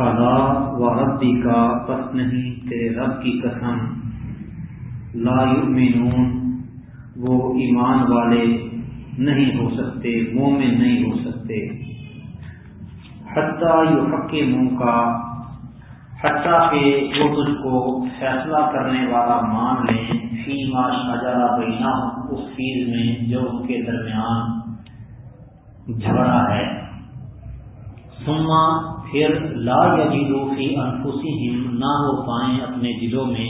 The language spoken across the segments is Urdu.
فضا و ربی کا پس نہیں تیرے رب کی قسم۔ لا یؤمنون، وہ ایمان والے نہیں ہو سکتے، مومن نہیں ہو سکتے۔ حتیٰ یو حق منہ کا حتیٰ کہ وہ تجھ کو فیصلہ کرنے والا مان لیں۔ فی ما شجرا بینا اس چیز میں جو ان کے درمیان جھگڑا ہے۔ سما پھر لا یجیدو فی انفسہم، نہ ہو پائیں اپنے دلوں میں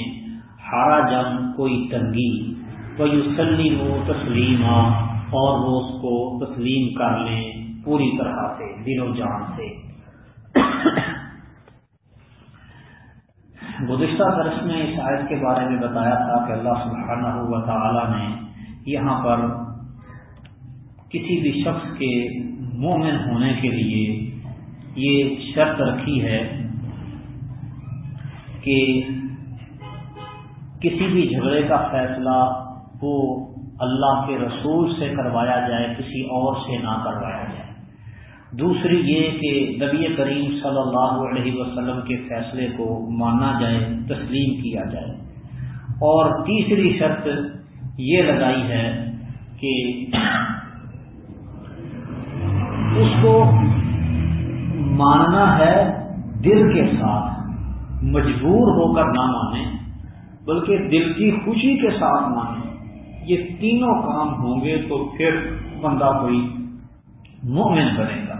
ہارا جنگ کوئی تنگی۔ وہ یوسلیم و تسلیم اور وہ اس کو تسلیم کر لیں پوری طرح سے، دل و جان سے۔ گزشتہ درس میں اس آیت کے بارے میں بتایا تھا کہ اللہ سبحانہ و تعالی نے یہاں پر کسی بھی شخص کے مومن ہونے کے لیے یہ شرط رکھی ہے کہ کسی بھی جھگڑے کا فیصلہ وہ اللہ کے رسول سے کروایا جائے، کسی اور سے نہ کروایا جائے۔ دوسری یہ کہ نبی کریم صلی اللہ علیہ وسلم کے فیصلے کو مانا جائے، تسلیم کیا جائے۔ اور تیسری شرط یہ لگائی ہے کہ اس کو ماننا ہے دل کے ساتھ، مجبور ہو کر نہ مانے بلکہ دل کی خوشی کے ساتھ مانے یہ تینوں کام ہوں گے تو پھر بندہ کوئی مومن بنے گا۔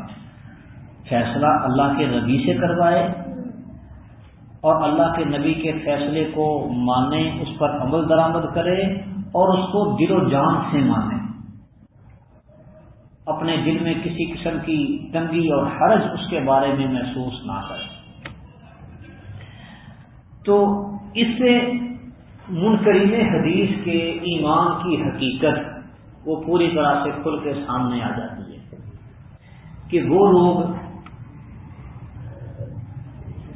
فیصلہ اللہ کے نبی سے کروائے اور اللہ کے نبی کے فیصلے کو مانے اس پر عمل درآمد کرے اور اس کو دل و جان سے مانے اپنے دل میں کسی قسم کی تنگی اور حرج اس کے بارے میں محسوس نہ کرے۔ تو اس سے منکرین حدیث کے ایمان کی حقیقت وہ پوری طرح سے کھل کے سامنے آ جاتی ہے کہ وہ لوگ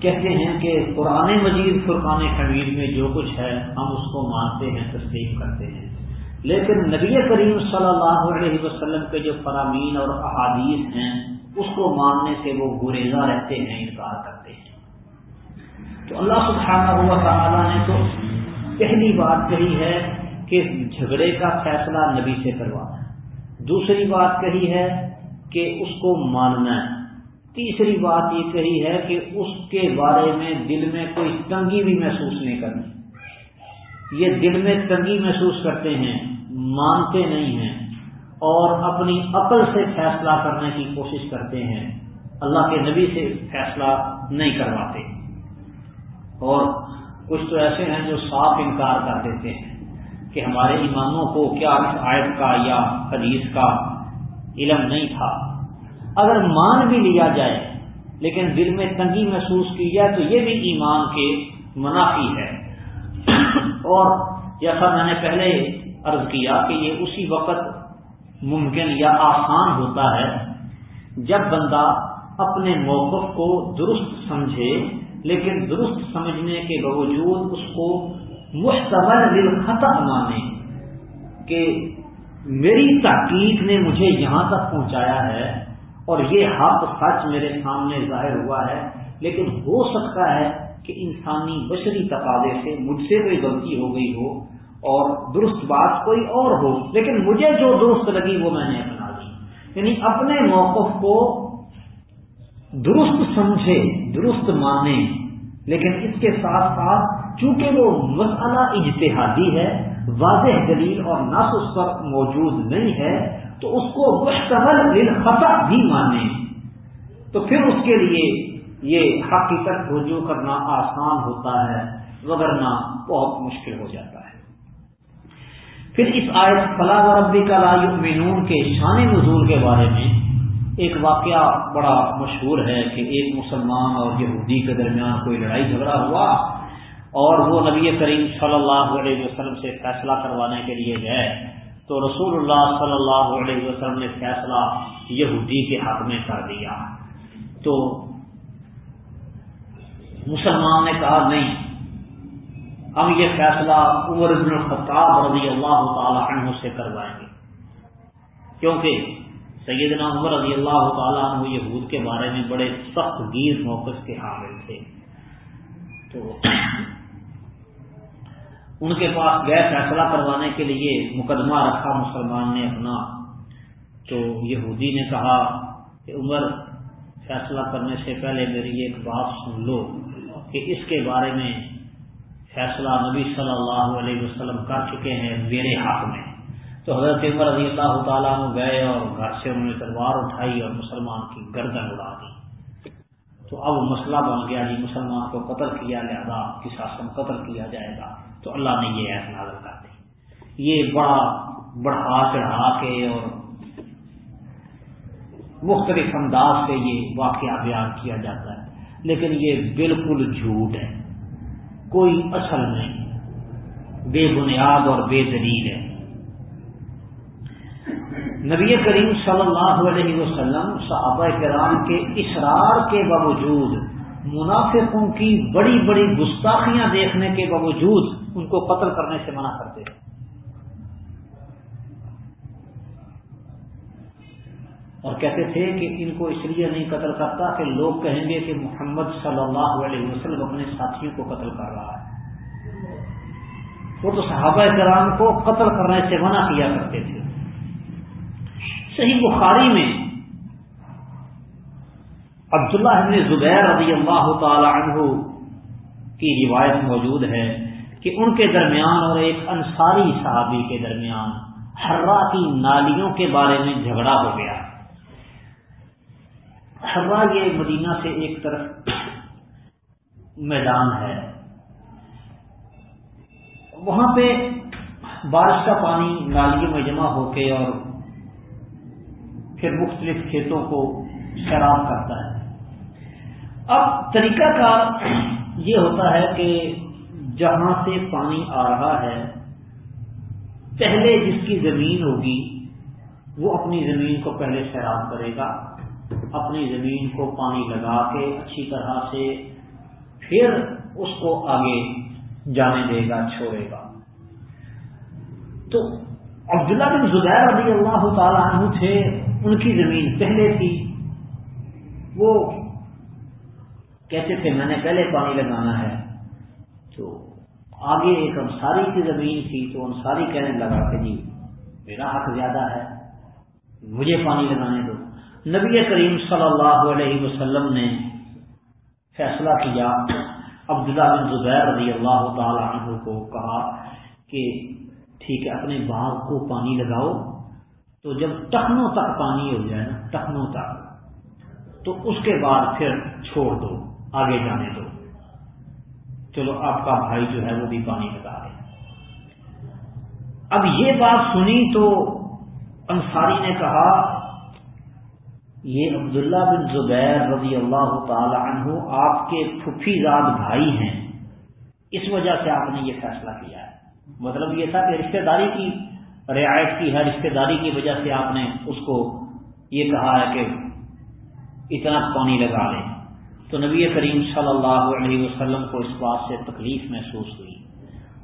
کہتے ہیں کہ قرآن مجید فرقان حمید میں جو کچھ ہے ہم اس کو مانتے ہیں تسلیم کرتے ہیں۔ لیکن نبی کریم صلی اللہ علیہ وسلم کے جو فرامین اور احادیث ہیں، اس کو ماننے سے وہ گریزا رہتے ہیں، انکار کرتے ہیں۔ تو اللہ سبحانہ ہوا تعالیٰ نے تو پہلی بات کہی ہے کہ جھگڑے کا فیصلہ نبی سے کروانا۔ ہے دوسری بات کہی ہے کہ اس کو ماننا ہے۔ تیسری بات یہ کہی ہے کہ اس کے بارے میں دل میں کوئی تنگی بھی محسوس نہیں کرنی۔ یہ دل میں تنگی محسوس کرتے ہیں۔ مانتے نہیں ہیں اور اپنی عقل سے فیصلہ کرنے کی کوشش کرتے ہیں، اللہ کے نبی سے فیصلہ نہیں کرواتے۔ اور کچھ تو ایسے ہیں جو صاف انکار کر دیتے ہیں کہ ہمارے اماموں کو کیا اس آیت کا یا حدیث کا علم نہیں تھا۔ اگر مان بھی لیا جائے، لیکن دل میں تنگی محسوس کی جائے تو یہ بھی ایمان کے منافی ہے۔ اور جیسا میں نے پہلے عرض کیا کہ یہ اسی وقت ممکن یا آسان ہوتا ہے جب بندہ اپنے موقف کو درست سمجھے، لیکن درست سمجھنے کے باوجود اس کو مشتبل ختم مانے کہ میری تحقیق نے مجھے یہاں تک پہنچایا ہے اور یہ حق سچ میرے سامنے ظاہر ہوا ہے، لیکن ہو سکتا ہے کہ انسانی بشری تقاضے سے مجھ سے کوئی غلطی ہو گئی ہو۔ اور درست بات کوئی اور ہو، لیکن مجھے جو درست لگی وہ میں نے اپنا لی۔ یعنی اپنے موقف کو درست سمجھے، درست مانے، لیکن اس کے ساتھ ساتھ چونکہ وہ مسئلہ اجتہادی ہے، واضح دلیل اور نس اس پر موجود نہیں ہے، تو اس کو مشتمل خطا بھی مانے تو پھر اس کے لیے یہ حقیقت رجوع کرنا آسان ہوتا ہے وگرنا بہت مشکل ہو جاتا ہے۔ پھر اس آیت فلاح ربی کا لا مینون کے شان نزول کے بارے میں ایک واقعہ بڑا مشہور ہے کہ ایک مسلمان اور یہودی کے درمیان کوئی لڑائی جھگڑا ہوا اور وہ نبی کریم صلی اللہ علیہ وسلم سے فیصلہ کروانے کے لیے گئے تو رسول اللہ صلی اللہ علیہ وسلم نے فیصلہ یہودی کے حق میں کر دیا تو مسلمان نے کہا نہیں ہم یہ فیصلہ عمر بن الخطاب رضی اللہ تعالی عنہ سے کروائیں گے۔ کیونکہ سیدنا عمر رضی اللہ تعالیٰ عنہ یہود کے بارے میں بڑے سخت گیر موقف کے حامل تھے۔ تو ان کے پاس گئے فیصلہ کروانے کے لیے مقدمہ رکھا مسلمان نے اپنا۔ تو یہودی نے کہا کہ عمر، فیصلہ کرنے سے پہلے میری ایک بات سن لو کہ اس کے بارے میں فیصلہ نبی صلی اللہ علیہ وسلم کر چکے ہیں میرے حق میں۔ تو حضرت عمر رضی اللہ تعالیٰ گئے اور گھر سے انہوں نے تلوار اٹھائی اور مسلمان کی گردن اڑا دی۔ تو اب مسئلہ بن گیا جی مسلمان کو قتل کیا لہذا کس آسم قتل کیا جائے گا؟ تو اللہ نے یہ ایس نازل کر دی۔ یہ بڑا بڑھا چڑھا کے اور مختلف انداز سے یہ واقعہ بیان کیا جاتا ہے۔ لیکن یہ بالکل جھوٹ ہے۔ کوئی اصل نہیں۔ بے بنیاد اور بے دلیل ہے۔ نبی کریم صلی اللہ علیہ وسلم، صحابہ کرام کے اسرار کے باوجود، منافقوں کی بڑی بڑی گستاخیاں دیکھنے کے باوجود ان کو قتل کرنے سے منع کرتے ہیں۔ اور کہتے تھے کہ ان کو اس لیے نہیں قتل کرتا کہ لوگ کہیں گے کہ محمد صلی اللہ علیہ وسلم اپنے ساتھیوں کو قتل کر رہا ہے۔ وہ تو صحابہ کرام کو قتل کرنے سے منع کیا کرتے تھے۔ صحیح بخاری میں عبداللہ ابن زبیر رضی اللہ تعالی عنہ کی روایت موجود ہے کہ ان کے درمیان اور ایک انصاری صحابی کے درمیان ہررا کی نالیوں کے بارے میں جھگڑا ہو گیا۔ ہررا یہ مدینہ سے ایک طرف میدان ہے۔ وہاں پہ بارش کا پانی نالیوں میں جمع ہو کے اور پھر مختلف کھیتوں کو شراب کرتا ہے۔ اب طریقہ کار یہ ہوتا ہے کہ جہاں سے پانی آ رہا ہے، پہلے جس کی زمین ہوگی، وہ اپنی زمین کو پہلے سیراب کرے گا۔ اپنی زمین کو پانی لگا کے اچھی طرح سے پھر اس کو آگے جانے دے گا، چھوڑے گا۔ تو عبداللہ بن زبیر رضی اللہ تعالیٰ عنہ تھے، ان کی زمین پہلے تھی۔ وہ کہتے تھے، میں نے پہلے پانی لگانا ہے۔ تو آگے ایک انصاری کی زمین تھی، تو انصاری کہنے لگا کہ جی میرا حق زیادہ ہے، مجھے پانی لگانے دو۔ نبی کریم صلی اللہ علیہ وسلم نے فیصلہ کیا، عبداللہ بن زبیر رضی اللہ تعالی عنہ کو کہا کہ ٹھیک ہے، اپنے باغ کو پانی لگاؤ۔ تو جب ٹخنوں تک پانی ہو جائے نا، ٹخنوں تک، تو اس کے بعد پھر چھوڑ دو، آگے جانے دو۔ چلو، آپ کا بھائی جو ہے وہ بھی پانی لگا رہے اب یہ بات سنی تو انصاری نے کہا یہ عبداللہ بن زبیر رضی اللہ تعالی عنہ آپ کے پھفی زاد بھائی ہیں۔ اس وجہ سے آپ نے یہ فیصلہ کیا ہے۔ مطلب یہ تھا کہ رشتہ داری کی، رعایت کی ہے رشتے داری کی وجہ سے آپ نے اس کو یہ کہا ہے کہ اتنا پانی لگا لیں تو نبی کریم صلی اللہ علیہ وسلم کو اس بات سے تکلیف محسوس ہوئی۔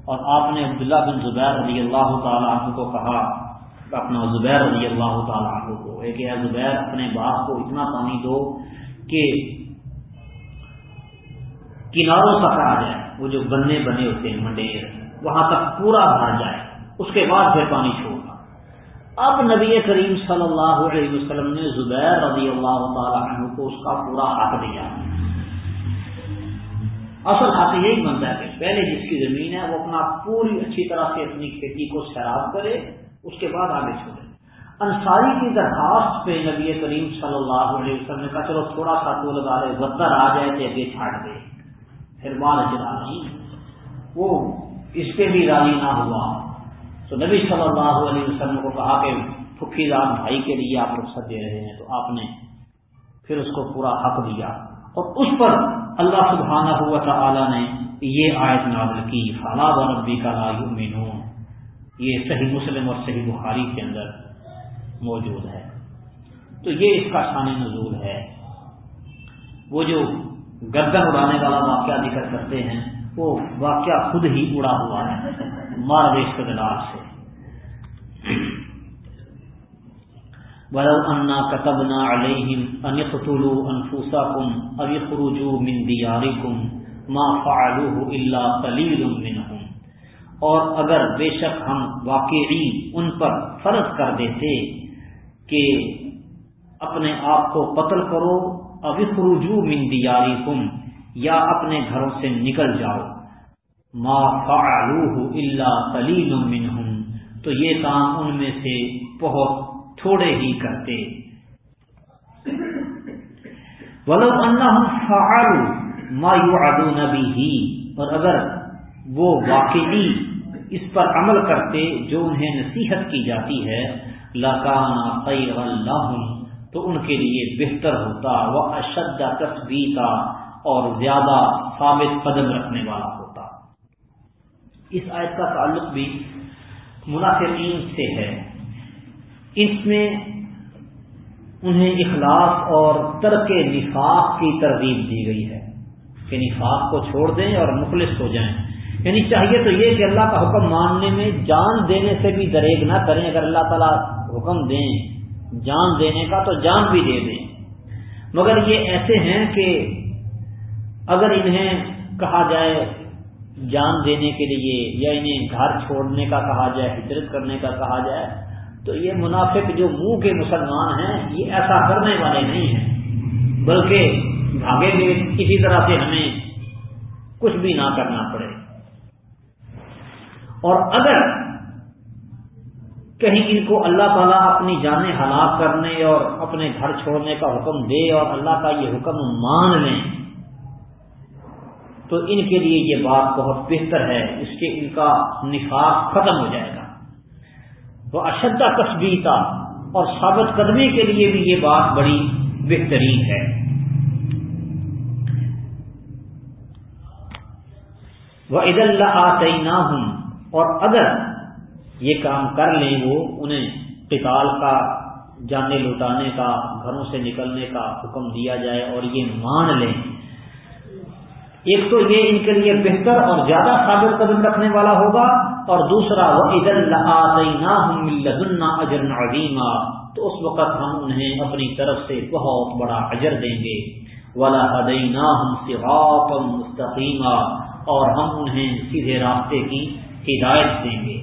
اور آپ نے عبداللہ بن زبیر رضی اللہ تعالیٰ عنہ کو کہا اپنا زبیر رضی اللہ تعالیٰ عنہ کو ایک زبیر اپنے باپ کو اتنا پانی دو کہ کناروں تک آ جائے، وہ جو بننے بنے ہوتے ہیں، منڈیر، وہاں تک پورا بھر جائے، اس کے بعد پھر پانی چھوڑنا۔ اب نبی کریم صلی اللہ علیہ وسلم نے زبیر رضی اللہ تعالی عنہ کو اس کا پورا حق دیا۔ اصل حق یہی بنتا ہے کہ پہلے جس کی زمین ہے، وہ اپنا پوری اچھی طرح سے اپنی کھیتی کو سیراب کرے اس کے بعد آگے چھوڑے انصاری کی درخواست پہ نبی کریم صلی اللہ علیہ وسلم نے کہا، چلو تھوڑا سا تو لگا لے بدر آ جائے تو اگے چھاٹ دے۔ پھر بال اجرا نہیں وہ اس پہ بھی راضی نہ ہوا۔ تو نبی صلی اللہ علیہ وسلم کو کہا کہ پھکی رام بھائی کے لیے آپ رخصت دے رہے ہیں، تو آپ نے پھر اس کو پورا حق دیا۔ اور اس پر اللہ سبحانہ ہوا تھا نے یہ آیت نازل کی، فلا و نبی کا لا یؤمنون یہ صحیح مسلم اور صحیح بخاری کے اندر موجود ہے۔ تو یہ اس کا شان نزول ہے۔ وہ جو گردن اڑانے والا واقعہ ذکر کرتے ہیں، وہ واقعہ خود ہی اڑا ہوا ہے مار دیش کے دلال سے۔ ولو انا كتبنا عليهم ان يقتلوا انفسكم او يخرجوا من دياركم ما فعلوه الا قليل منهم۔ اور اگر بے شک ہم واقعی ان پر فرض کر دیتے کہ اپنے آپ کو قتل کرو ابھی خروجو من دیارکم یا اپنے گھروں سے نکل جاؤ۔ ما فعلوه الا قلیل منهم تو یہ کام ان میں سے بہت تھوڑے ہی کرتے۔ ولو ما يوعدون به۔ اور اگر وہ واقعی اس پر عمل کرتے جو انہیں نصیحت کی جاتی ہے لکانا خیر لهم، تو ان کے لیے بہتر ہوتا وہ اشد تصویر اور زیادہ ثابت قدم رکھنے والا ہوتا۔ اس آیت کا تعلق بھی منافقین سے ہے۔ اس میں انہیں اخلاص اور ترک نفاق کی ترغیب دی گئی ہے کہ نفاق کو چھوڑ دیں اور مخلص ہو جائیں۔ یعنی چاہیے تو یہ کہ اللہ کا حکم ماننے میں جان دینے سے بھی دریگ نہ کریں، اگر اللہ تعالیٰ حکم دیں، جان دینے کا تو جان بھی دے دیں۔ مگر یہ ایسے ہیں کہ اگر انہیں کہا جائے جان دینے کے لیے یا انہیں گھر چھوڑنے کا کہا جائے، ہجرت کرنے کا کہا جائے، تو یہ منافق جو منہ کے مسلمان ہیں، یہ ایسا کرنے والے نہیں ہیں۔ بلکہ بھاگے گے کسی طرح سے ہمیں کچھ بھی نہ کرنا پڑے۔ اور اگر کہیں ان کو اللہ تعالیٰ اپنی جانیں ہلاک کرنے اور اپنے گھر چھوڑنے کا حکم دے اور اللہ کا یہ حکم مان لیں، تو ان کے لیے یہ بات بہت بہتر ہے، اس کے ان کا نفاق ختم ہو جائے گا۔ وہ اشدہ تصویر اور ثابت قدمی کے لیے بھی یہ بات بڑی بہترین ہے۔ وہ عید اللہ آتے نہ ہوں اور اگر یہ کام کر لیں وہ انہیں قتال کا جانے لوٹانے کا، گھروں سے نکلنے کا حکم دیا جائے اور یہ مان لیں۔ ایک تو یہ ان کے لیے بہتر اور زیادہ ثابت قدم رکھنے والا ہوگا اور دوسرا وہ عید اللہ اجر عظیمہ تو اس وقت ہم انہیں اپنی طرف سے بہت بڑا اجر دیں گے۔ ولا ہم سے مستقیمہ اور ہم انہیں سیدھے راستے کی ہدایت دیں گے،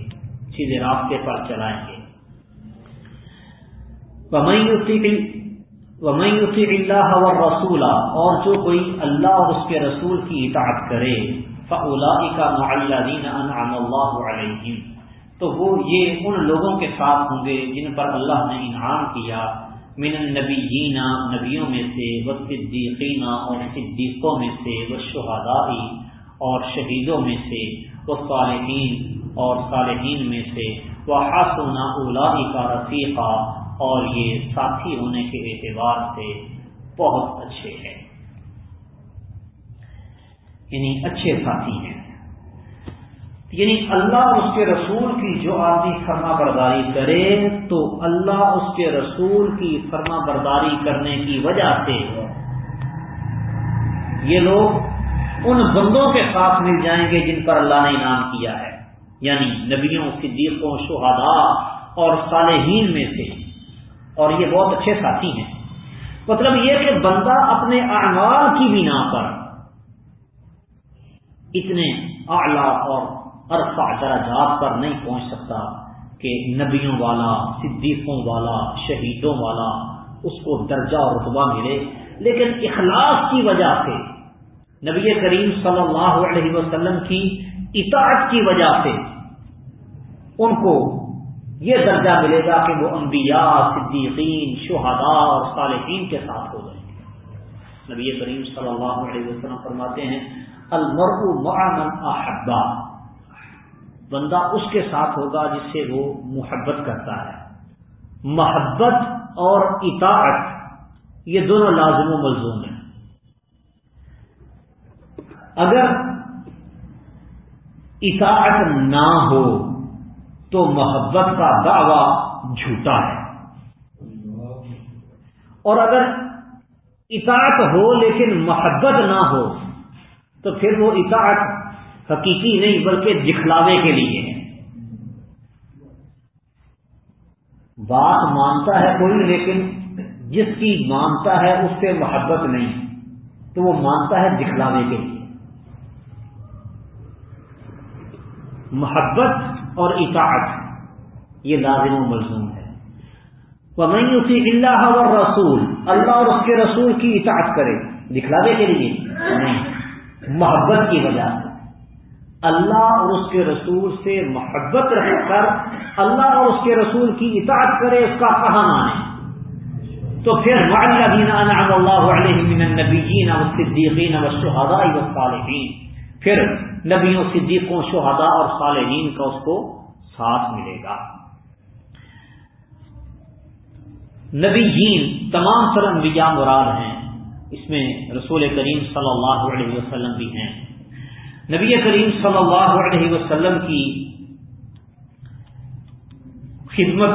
سیدھے راستے پر چلائیں گے۔ اللہ و رسولہ اور جو کوئی اللہ اور اس کے رسول کی اطاعت کرے فلا انعم اللہ علیہ تو وہ یہ ان لوگوں کے ساتھ ہوں گے جن پر اللہ نے انعام کیا، من النبیین نبیوں میں سے وہ صدیقین اور صدیقوں میں سے وہ شہدائی اور شہیدوں میں سے۔ وہ صالحین اور صالحین میں سے وہ حاصل اولا کا رفیقہ اور یہ ساتھی ہونے کے اعتبار سے بہت اچھے ہیں۔ یعنی اچھے ساتھی ہیں۔ یعنی اللہ اس کے رسول کی جو آدمی فرما برداری کرے، تو اللہ اس کے رسول کی فرما برداری کرنے کی وجہ سے یہ لوگ ان بندوں کے ساتھ مل جائیں گے جن پر اللہ نے انعام کیا ہے۔ یعنی نبیوں، صدیقوں، شہداء اور صالحین میں سے۔ اور یہ بہت اچھے ساتھی ہیں۔ مطلب یہ کہ بندہ اپنے اعمال کی بنا پر اتنے اعلی اور عرفہ درجات پر نہیں پہنچ سکتا کہ نبیوں والا، صدیقوں والا، شہیدوں والا اس کو درجہ اور رتبہ ملے۔ لیکن اخلاص کی وجہ سے نبی کریم صلی اللہ علیہ وسلم کی اطاعت کی وجہ سے ان کو یہ درجہ ملے گا کہ وہ انبیاء، صدیقین، شہداء اور صالحین کے ساتھ ہو جائیں گے نبی کریم صلی اللہ علیہ وسلم فرماتے ہیں احبا بندہ اس کے ساتھ ہوگا جس سے وہ محبت کرتا ہے۔ محبت اور اطاعت، یہ دونوں لازم و ملزوم ہیں۔ اگر اطاعت نہ ہو تو محبت کا دعوی جھوٹا ہے۔ اور اگر اطاعت ہو لیکن محبت نہ ہو تو پھر وہ اطاعت حقیقی نہیں بلکہ دکھلاوے کے لیے ہے۔ بات مانتا ہے کوئی لیکن جس کی مانتا ہے اس سے محبت نہیں، تو وہ مانتا ہے دکھلاوے کے لیے۔ محبت اور اطاعت. یہ لازم و ملزوم ہے. وہ نہیں اسی اللہ اور رسول اللہ اور اس کے رسول کی اطاعت کرے. دکھلاوے کے لیے؟ نہیں. محبت کی وجہ سے. اللہ اور اس کے رسول سے محبت رکھ کر اللہ اور اس کے رسول کی اطاعت کرے، اس کا کہاں مانے تو پھر انعم اللہ علیہ من النبیین والصدیقین والشہداء والصالحین پھر نبیوں، صدیقوں، شہداء اور صالحین کا اس کو ساتھ ملے گا۔ نبیین، تمام سر انبیاء مراد ہیں۔ اس میں رسول کریم صلی اللہ علیہ وسلم بھی ہیں۔ نبی کریم صلی اللہ علیہ وسلم کی خدمت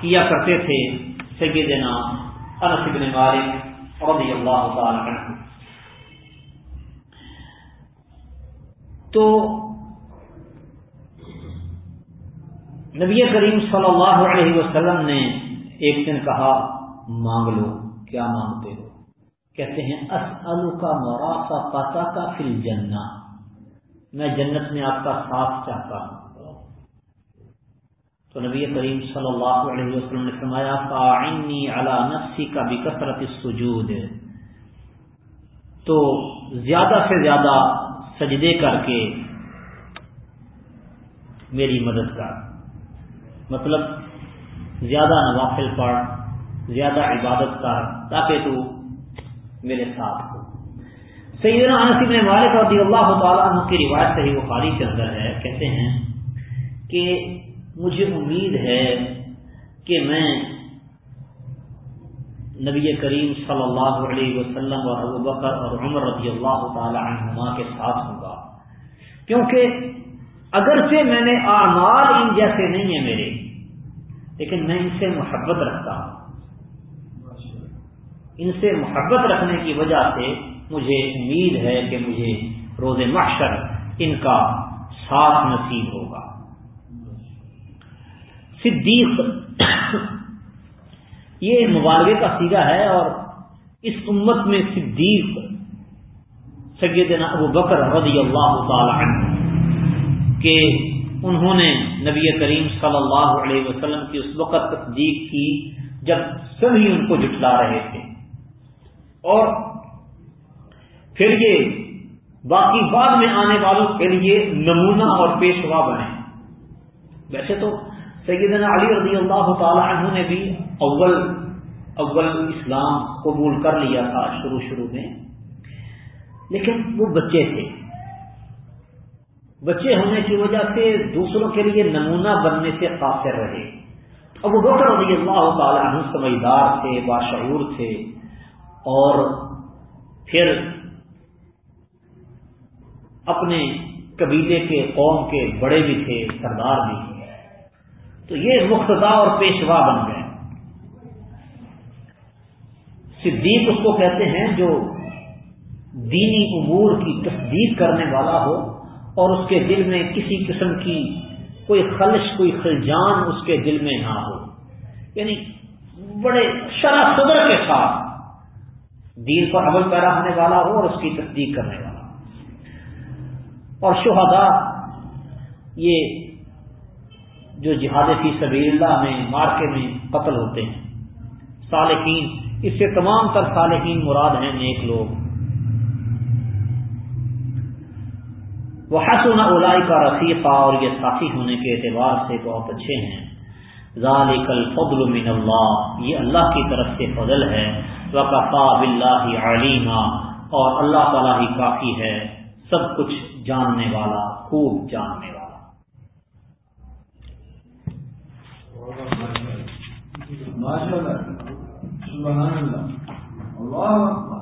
کیا کرتے تھے سیدنا انس بن مالک رضی اللہ تعالی عنہ۔ تو نبی کریم صلی اللہ علیہ وسلم نے ایک دن کہا، مانگ لو، کیا مانگتے ہو؟ کہتے ہیں اسلو کا مراسا پتا کا فل میں جنت میں آپ کا ساتھ چاہتا ہوں۔ تو نبی کریم صلی اللہ علیہ وسلم نے فرمایا، فاعنی علی نفسی کا بھی کثرت سجود تو زیادہ سے زیادہ سجدے کر کے میری مدد کر۔ مطلب زیادہ نوافل پڑھ، زیادہ عبادت کر تاکہ تو میرے ساتھ ہو۔ سیدنا انس بن مالک رضی اللہ تعالیٰ عنہ کی روایت صحیح بخاری کے اندر ہے، کہتے ہیں کہ مجھے امید ہے کہ میں نبی کریم صلی اللہ علیہ وسلم اور ابو بکر اور عمر رضی اللہ تعالی عنہما کے ساتھ ہوں گا کیونکہ اگرچہ میں نے اعمال ان جیسے نہیں ہیں میرے، لیکن میں ان سے محبت رکھتا ہوں۔ ان سے محبت رکھنے کی وجہ سے مجھے امید ہے کہ مجھے روز محشر ان کا ساتھ نصیب ہوگا۔ صدیق یہ مبالغے کا سیگا ہے اور اس امت میں صدیق سیدنا ابو بکر رضی اللہ تعالی عنہ کہ انہوں نے نبی کریم صلی اللہ علیہ وسلم کی اس وقت تصدیق کی جب سبھی ان کو جٹلا رہے تھے۔ اور پھر یہ باقی بعد میں آنے والوں کے لیے نمونہ اور پیشوا بنے۔ ویسے تو سیدنا علی رضی اللہ تعالی عنہ نے بھی اول اول اسلام قبول کر لیا تھا شروع شروع میں۔ لیکن وہ بچے تھے۔ بچے ہونے کی وجہ سے دوسروں کے لیے نمونہ بننے سے قاصر رہے۔ اب وہ بکر رضی اللہ تعالی عنہ سمجھدار تھے، باشعور تھے۔ اور پھر اپنے قبیلے کے قوم کے بڑے بھی تھے، سردار بھی تو یہ مقتدا اور پیشوا بن گئے۔ صدیق اس کو کہتے ہیں جو دینی امور کی تصدیق کرنے والا ہو اور اس کے دل میں کسی قسم کی کوئی خلش، کوئی خلجان اس کے دل میں نہ ہو۔ یعنی بڑے شرح صدر کے ساتھ دین پر عمل پیرا ہونے والا ہو اور اس کی تصدیق کرنے والا ہو۔ اور شہدا یہ جو جہاد فی سبیل اللہ میں، مارکے میں قتل ہوتے ہیں۔ صالحین، اس سے تمام تر صالحین مراد ہیں نیک لوگ۔ وہ حسن اولائی کا رفیقہ اور یہ ساتھی ہونے کے اعتبار سے بہت اچھے ہیں۔ ذالک الفضل من اللہ، یہ اللہ کی طرف سے فضل ہے۔ وقفا بلّہ علیمہ اور اللہ تعالیٰ ہی کافی ہے۔ سب کچھ جاننے والا، خوب جاننے والا۔ ماشاء اللہ سبحان اللہ اللہ